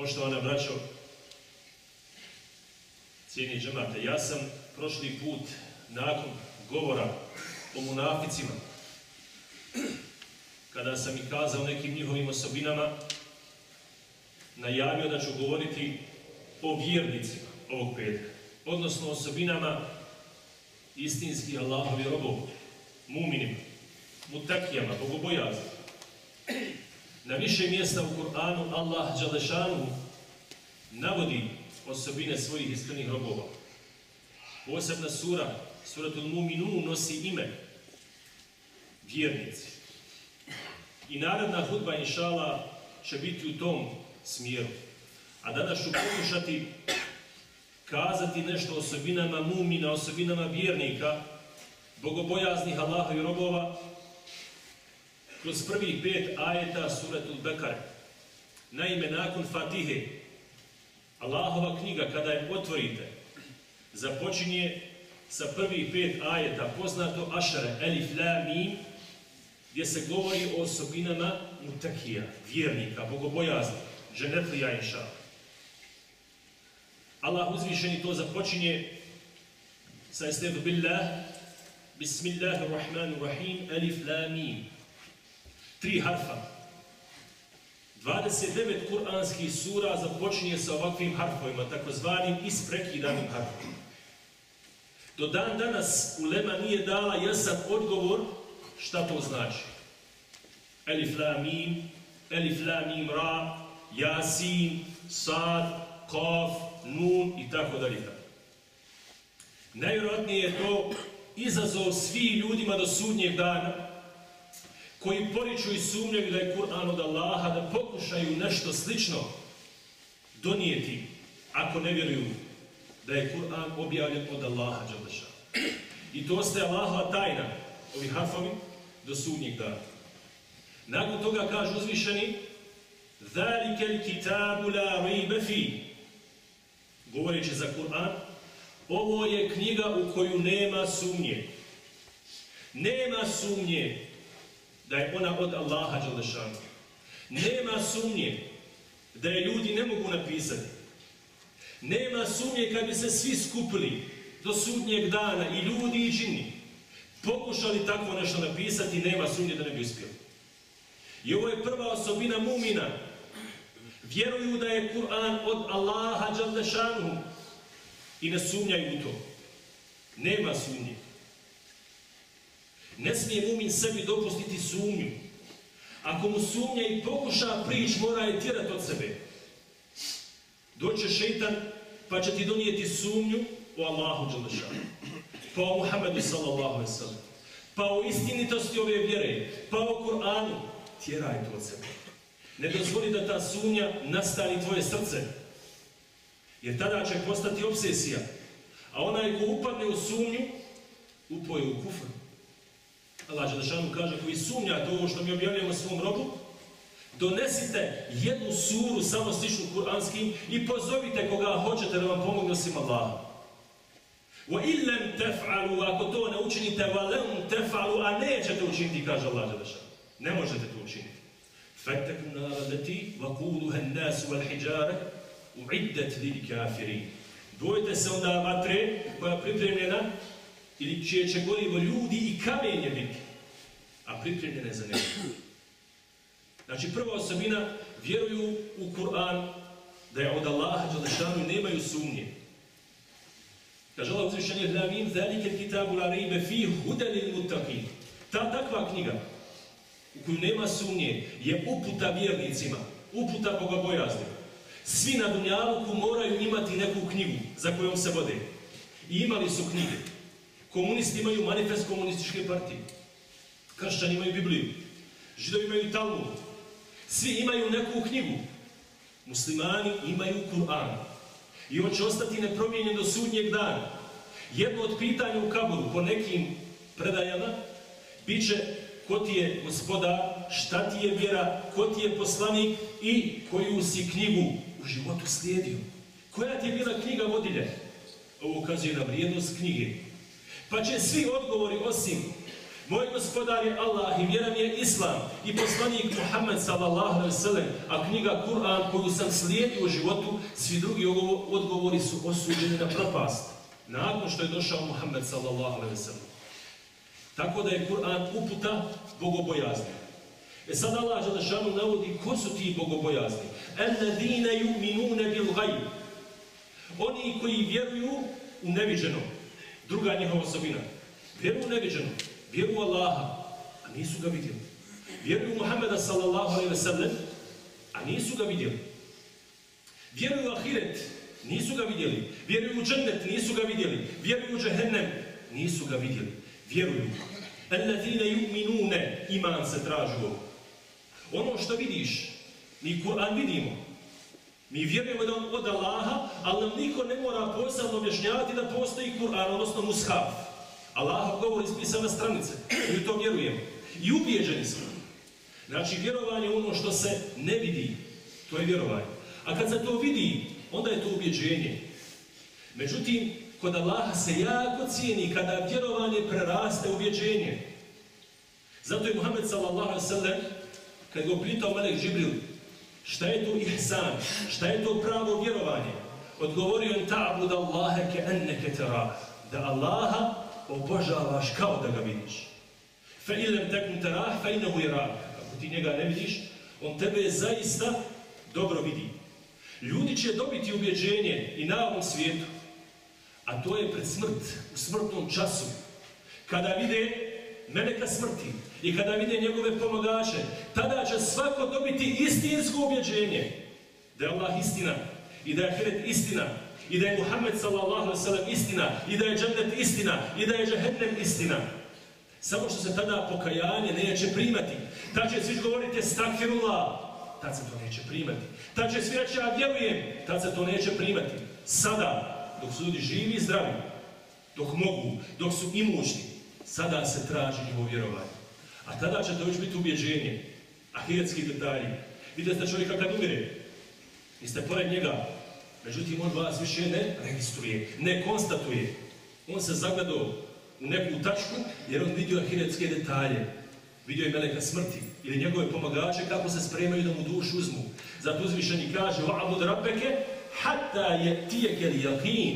Poštovana braćo, cijeni džemate, ja sam prošli put nakon govora o munaficima, kada sam i kazao nekim njihovim osobinama, najavio da ću govoriti o vjernicima ovog petka, odnosno osobinama istinskih Allahovi robov, muminima, mutakijama, bogobojazima. Na više mjesta u Kur'anu Allah Đalešanu navodi osobine svojih iskrenih robova. Posebna sura, suratul Muminu, nosi ime vjernici. I narodna hudba, inšala, će biti u tom smjeru. A danas ću pokušati kazati nešto o osobinama mumina, osobinama vjernika, bogobojaznih Allaha i robova, kroz prvih pet ajeta suratul Bekare. Naime, nakon Fatihe, Allahova knjiga, kada je otvorite, započinje sa prvih pet ajeta, poznato Ašare, Elif, La, Mim, gdje se govori o osobinama mutakija, vjernika, bogobojazni, ženetlija inša. Allah uzvišeni to započinje sa estedu billah, Bismillahirrahmanirrahim, Elif, La, Mim. Tri harfa. 29 kuranskih sura započinje sa ovakvim harfovima, takozvanim isprekidanim harfovima. Do dan danas ulema nije dala jasan odgovor šta to znači. Elif la mim, elif la mim ra, jasin, sad, kaf, nun i tako dalje. Najvjerojatnije je to izazov svi ljudima do sudnjeg dana koji poriču i sumnjaju da je Kur'an od Allaha, da pokušaju nešto slično donijeti ako ne vjeruju da je Kur'an objavljen od Allaha Đaleša. I to ostaje Allahova tajna, ovi harfovi, do sudnjeg dana. Nakon toga kaže uzvišeni ذَلِكَ الْكِتَابُ لَا رِيبَ فِي Govoreći za Kur'an, ovo je knjiga u koju nema sumnje. Nema sumnje da je ona od Allaha Đalešanu. Nema sumnje da je ljudi ne mogu napisati. Nema sumnje kad bi se svi skupili do sudnjeg dana i ljudi i džini pokušali tako nešto napisati, nema sumnje da ne bi uspjeli. I ovo je prva osobina mumina. Vjeruju da je Kur'an od Allaha Đalešanu i ne sumnjaju u to. Nema sumnje. Ne smije mumin sebi dopustiti sumnju. Ako mu sumnja i pokuša prič, mora je tjerat od sebe. Doće šeitan, pa će ti donijeti sumnju o Allahu Đalešanu. Pa o Muhammedu sallallahu sallam. Pa o istinitosti ove vjere. Pa o Kur'anu. Tjeraj to od sebe. Ne dozvoli da ta sumnja nastani tvoje srce. Jer tada će postati obsesija. A onaj ko upadne u sumnju, upoje u kufru. Allah Đelešanu kaže, koji sumnjate ovo što mi objavljamo svom robu, donesite jednu suru samo sličnu kuranskim i pozovite koga hoćete da vam pomogne osim Allaha. Wa illam taf'alu ako to ne učinite wa lam taf'alu a nećete učiniti kaže Allah dželle ne možete to učiniti. Fatakun narati wa quluha an-nas wal hijara uiddat lil kafirin. Bojte se onda vatre koja je pripremljena ili čije će gorivo ljudi i kamenje biti, a pripremljene za nebo. Znači, prva osobina, vjeruju u Kur'an da je od Allaha Đalešanu nemaju sumnje. Kaže Allah uzvišenje, da vim zalike kitabu la ribe fi hudelil mutaqin. Ta takva knjiga, u koju nema sumnje, je uputa vjernicima, uputa bogobojazni. Svi na Dunjaluku moraju imati neku knjigu za kojom se vode. I imali su knjige. Komunisti imaju manifest komunističke partije. Kršćani imaju Bibliju. Židovi imaju Talmud. Svi imaju neku knjigu. Muslimani imaju Kur'an. I on će ostati nepromijenjen do sudnjeg dana. Jedno od pitanja u kaboru po nekim predajama bit će ko ti je gospoda, šta ti je vjera, ko ti je poslanik i koju si knjigu u životu slijedio. Koja ti je bila knjiga vodilja? Ovo ukazuje na vrijednost knjige. Pa će svi odgovori osim Moj gospodar je Allah i vjera mi je Islam i poslanik Muhammed sallallahu alaihi sallam, a knjiga Kur'an koju sam slijedio u životu, svi drugi odgovori su osuđeni na propast. Nakon što je došao Muhammed sallallahu alaihi sallam. Tako da je Kur'an uputa bogobojazni. E sad Allah Želešanu navodi ko su ti bogobojazni. Alladine yu'minune bil gajb. Oni koji vjeruju u neviđenom Druga njihova osobina. Vjeruju u neviđeno. Vjeruju u Allaha, a nisu ga vidjeli. Vjeruju u Muhammeda sallallahu alaihi ve sellem, a nisu ga vidjeli. Vjeruju u Ahiret, nisu ga vidjeli. Vjeruju u džennet, nisu ga vidjeli. Vjeruju u džehennem, nisu ga vidjeli. Vjeruju. Alladine yu'minune, iman se traži ovo. Ono što vidiš, mi Kur'an vidimo. Mi vjerujemo da on od Allaha, ali nam niko ne mora posebno objašnjavati da postoji Kur'an, odnosno Mushaf. Allah govori ispisane stranice. Mi to vjerujemo. I ubijeđeni smo. Znači, vjerovanje je ono što se ne vidi. To je vjerovanje. A kad se to vidi, onda je to ubjeđenje. Međutim, kod Allaha se jako cijeni kada vjerovanje preraste ubjeđenje. Zato je Muhammed sallallahu sallam kad ga pitao Melek Džibril, šta je to ihsan, šta je to pravo vjerovanje, odgovorio je ta'bud Allahe ke enneke tera, da Allaha obožavaš kao da ga vidiš. Fa ilem tekun terah, fe inahu irak. Ako ti njega ne vidiš, on tebe zaista dobro vidi. Ljudi će dobiti ubjeđenje i na ovom svijetu, a to je pred smrt, u smrtnom času, kada vide meleka smrti i kada vide njegove pomagače, tada će svako dobiti istinsko objeđenje da je Allah istina i da je Hiret istina i da je Muhammed sallallahu sallam istina i da je džennet istina i da je džahennem istina. Samo što se tada pokajanje neće primati. Tad će svi govoriti stakfirullah, tad se to neće primati. Tad će svi reći ja vjerujem, tad se to neće primati. Sada, dok su ljudi živi i zdravi, dok mogu, dok su imućni, sada se traži njihovo vjerovanje. A tada će to već biti ubjeđenje, ahiretski detalji. Vidite ste čovjeka kad umire, vi ste pored njega, međutim on vas više ne registruje, ne konstatuje. On se zagledao u neku tačku jer on vidio ahiretske detalje. Vidio je meleka smrti ili njegove pomagače kako se spremaju da mu dušu uzmu. Zato uzvišeni kaže وَعَبُدْ رَبَّكَ حَتَّى يَتِيَكَ الْيَقِينَ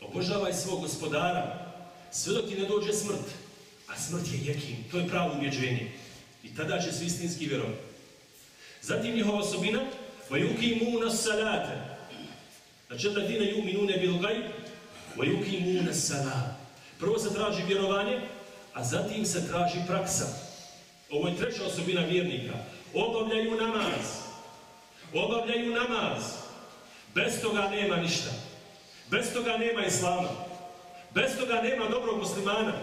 Obožavaj svog gospodara sve dok ti ne dođe smrt, a smrt je jekin, to je pravo ubjeđenje. I tada će svi istinski vjerovati. Zatim njihova osobina, وَيُكِمُونَ السَّلَاتَ Znači, da ti ne juminune bil gaj, وَيُكِمُونَ السَّلَاتَ Prvo se traži vjerovanje, a zatim se traži praksa. Ovo je treća osobina vjernika. Obavljaju namaz. Obavljaju namaz. Bez toga nema ništa. Bez toga nema islama. Bez toga nema dobrog muslimana.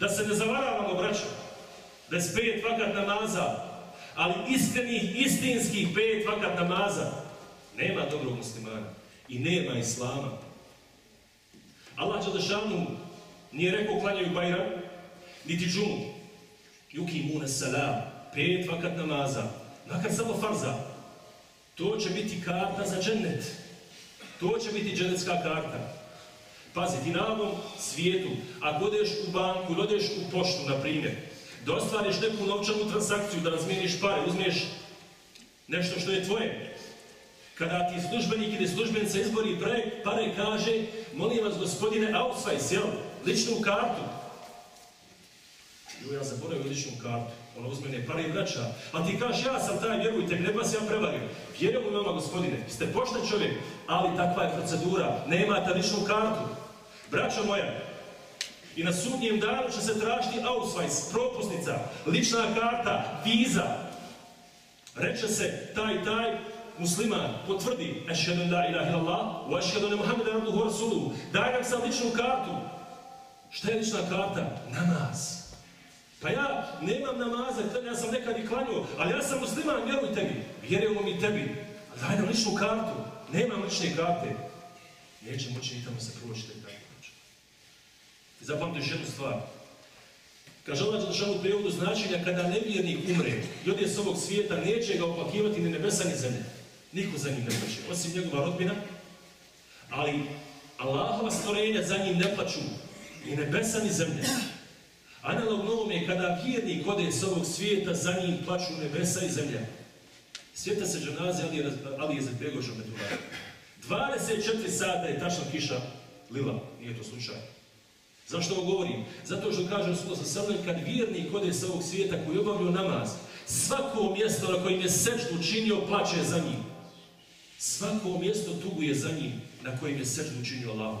Da se ne zavaravamo, braćo. Bez pet vakat namaza, ali iskrenih, istinskih pet vakat namaza, nema dobrog muslimana. I nema islama. Allah Đadešanu nije rekao klanjaju Bajram, niti džumu. Juki mune salam, pet vakat namaza, makar samo farza. To će biti karta za džennet. To će biti džennetska karta. Pazi, ti na ovom svijetu, ako odeš u banku ili odeš u poštu, na primjer, da ostvariš neku novčanu transakciju, da razmijeniš pare, uzmiješ nešto što je tvoje, kada ti službenik ili službenica izbori pre, pare kaže, molim vas gospodine, Ausweis, jel, ličnu kartu. Jo, ja zaboravim ličnu kartu, ona uzme ne pare i vraća, a ti kažeš, ja sam taj, vjerujte, ne pa se ja prevarim. Vjerujem u vama, gospodine, ste pošten čovjek, ali takva je procedura, nemate ličnu kartu. Braćo moja, i na sudnjem danu će se tražiti Ausweis, propusnica, lična karta, viza. Reče se, taj, taj, musliman, potvrdi, ešhedu la ilaha illallah, u ešhedu ne Muhammed abduhu rasulu, daj nam sad ličnu kartu. Šta je lična karta? Namaz. Pa ja nemam namaza, ja sam nekad i klanio, ali ja sam musliman, vjerujte tebi. Vjerujemo mi tebi. Daj nam ličnu kartu. Nemam lične karte. Neće moći ni tamo se proći te karte. I zapamtiš jednu stvar. Kaže Allah Đelešanu u prijevodu značenja kada nevjernik umre i odje s ovog svijeta, neće ga opakivati ni nebesa ni zemlje. Niko za njim ne plaće, osim njegova rodbina. Ali Allahova stvorenja za njim ne plaću ni nebesa ni zemlje. Analogno ovome je kada vjernik ode s ovog svijeta, za njim plaću nebesa i zemlja. Svijeta se dženaze, ali je, ali je za Begoša Metulaj. 24 sata je tačna kiša lila, nije to slučaj. Zašto ovo govorim? Zato što kažem što sa sebe, kad vjernik ode sa ovog svijeta koji obavljio namaz, svako mjesto na kojim je sečnu činio plaće za njim. Svako mjesto tuguje za njim na kojim je sečnu činio Allah,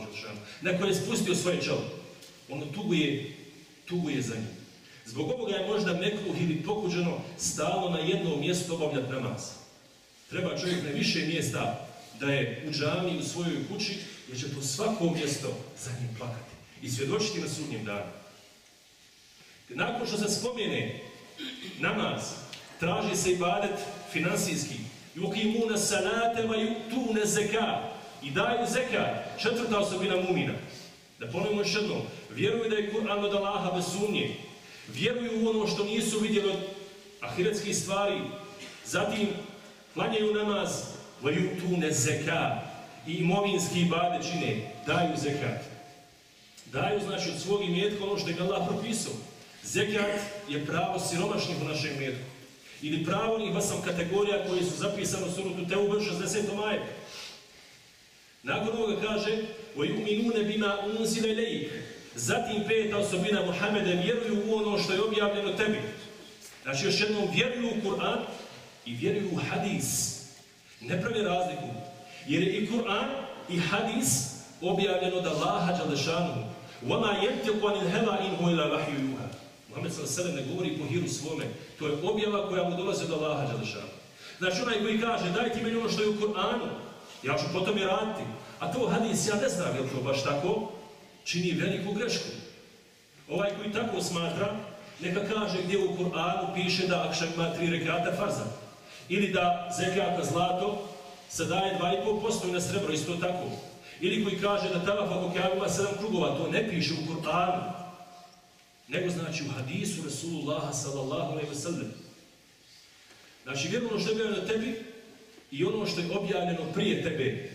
na koje je spustio svoje čelo. Ono tuguje, tuguje za njim. Zbog ovoga je možda mekruh ili pokuđeno stalo na jedno mjesto obavljati namaz. Treba čovjek na više mjesta da je u džami u svojoj kući, jer će to svako mjesto za njim plakati i svjedočiti na sudnjem danu. Nakon što se spomene namaz, traži se ibadet finansijski. Yukimuna salate va yuktune zeka. I daju zeka. Četvrta osobina mumina. Da ponovimo još jedno. Vjeruju da je Kur'an od Allaha bez sumnje. Vjeruju u ono što nisu vidjeli od ahiretskih stvari. Zatim klanjaju namaz vajutune yuktune zeka. I imovinski bade čine. Daju zekat Daju znači od svog imetka ono što je Allah propisao. Zekat je pravo siromašnih u našem imetku. Ili pravo onih vasam kategorija koje su zapisane u surutu Teube 60. maje. Nakon ovoga kaže وَيُمِنُونَ بِمَا أُنْزِلَ لَيْكَ Zatim peta osobina Muhammede vjeruju u ono što je objavljeno tebi. Znači još jednom vjeruju u Kur'an i vjeruju u hadis. Ne pravi razliku. Jer je i Kur'an i hadis objavljeno da Laha Đalešanu وَمَا يَمْتِقُ عَنِ الْهَوَا إِنْ هُوَ إِلَا وَحْيُ يُوهَا Muhammed s.a.v. ne govori po hiru svome. To je objava koja mu dolaze do Allaha Đalešanu. Znači onaj koji kaže daj ti meni ono što je u Kur'anu, ja ću potom i raditi. A to hadis, ja ne znam je li to baš tako, čini veliku grešku. Ovaj koji tako smatra, neka kaže gdje u Kur'anu piše da akšak ima tri rekata farza. Ili da zekata zlato se daje 2,5% i na srebro isto tako. Ili koji kaže da tavaf ako kjava ima sedam krugova, to ne piše u Kur'anu. Nego znači u hadisu Rasulullaha sallallahu alaihi wa sallam. Znači vjerujem ono što je objavljeno tebi i ono što je objavljeno prije tebe.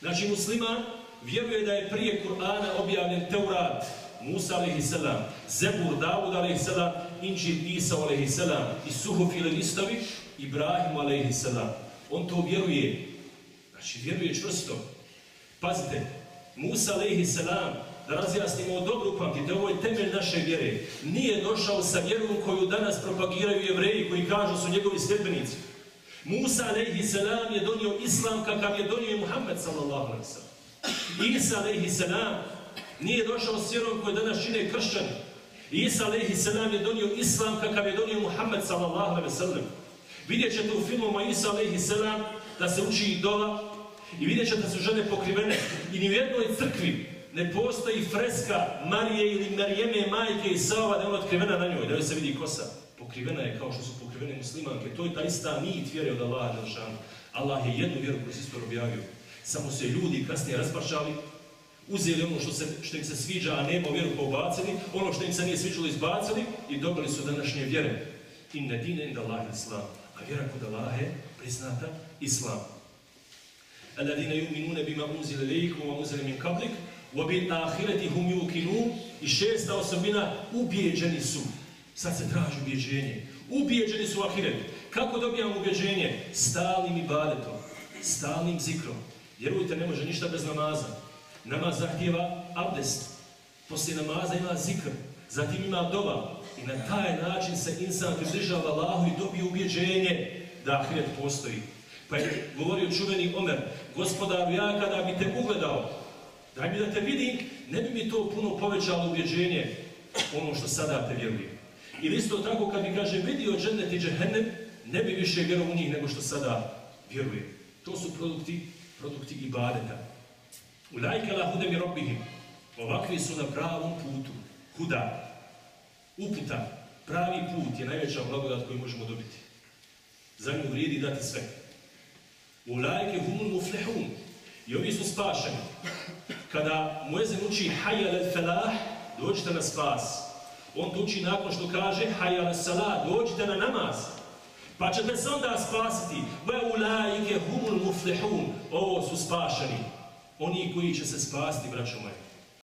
Znači musliman vjeruje da je prije Kur'ana objavljen Teurat, Musa a.s. Zebur, Davud a.s. Inđil Isa a.s. i Suhuf ili Listavi, Ibrahim a.s. On to vjeruje. Znači vjeruje čvrsto. Pazite, Musa a.s. da razjasnimo dobru pamtite, ovo je temelj naše vjere. Nije došao sa vjerom koju danas propagiraju jevreji koji kažu su njegovi sljedbenici. Musa a.s. je donio islam kakav je donio i Muhammed sallallahu alaihi salam. Isa a.s. nije došao s vjerom koju danas čine kršćani. Isa a.s. je donio islam kakav je donio Muhammed sallallahu alaihi salam. Vidjet ćete u filmu Isa salam da se uči i i vidjet ćete da su žene pokrivene i ni u jednoj crkvi ne postoji freska Marije ili Marijeme majke i Sava da je ona otkrivena na njoj, da joj se vidi kosa. Pokrivena je kao što su pokrivene muslimanke. To je ta ista nit vjere od Allaha Đelšanu. Allah je jednu vjeru koju se isto objavio. Samo se ljudi kasnije razpašali, uzeli ono što, se, što im se sviđa, a nema vjeru pa pobacili, ono što im se nije sviđalo izbacili i dobili su današnje vjere. Inna dine inda Allah islam. A vjera kod Allah je priznata islam. Aladine yuminune bima unzile lejku, wa unzile min kablik, وَبِلْ آخِرَةِ هُمْ يُوكِنُونَ I šesta osobina, ubijeđeni su. Sad se traži ubijeđenje. Ubijeđeni su u ahiretu. Kako dobijamo ubijeđenje? Stalnim ibadetom, stalnim zikrom. Vjerujte, ne može ništa bez namaza. Namaz zahtjeva abdest. Poslije namaza ima zikr. Zatim ima doba. I na taj način se insan pridržava Allahu i dobije ubijeđenje da ahiret postoji. Pa je govorio čuveni Omer, gospodaru, ja kada bi te ugledao, Daj mi da te vidim, ne bi mi to puno povećalo ubjeđenje ono što sada te vjerujem. Ili isto tako kad bi, kaže vidio džennet i džehennem, ne bi više vjerovao u njih nego što sada vjerujem. To su produkti, produkti ibadeta. U lajke la hudem i robihim. Ovakvi su na pravom putu. Huda. Uputa. Pravi put je najveća blagodat koju možemo dobiti. Za nju vrijedi dati sve. Ulajke humul muflihun. I ovi su spašeni. Kada muezin uči hajjal el felah, dođite na spas. On to uči nakon što kaže hajjal el salah, dođite na namaz. Pa ćete se onda spasiti. Ve ulajke humul muflihun. Ovo su spašeni. Oni koji će se spasiti, braćo moje.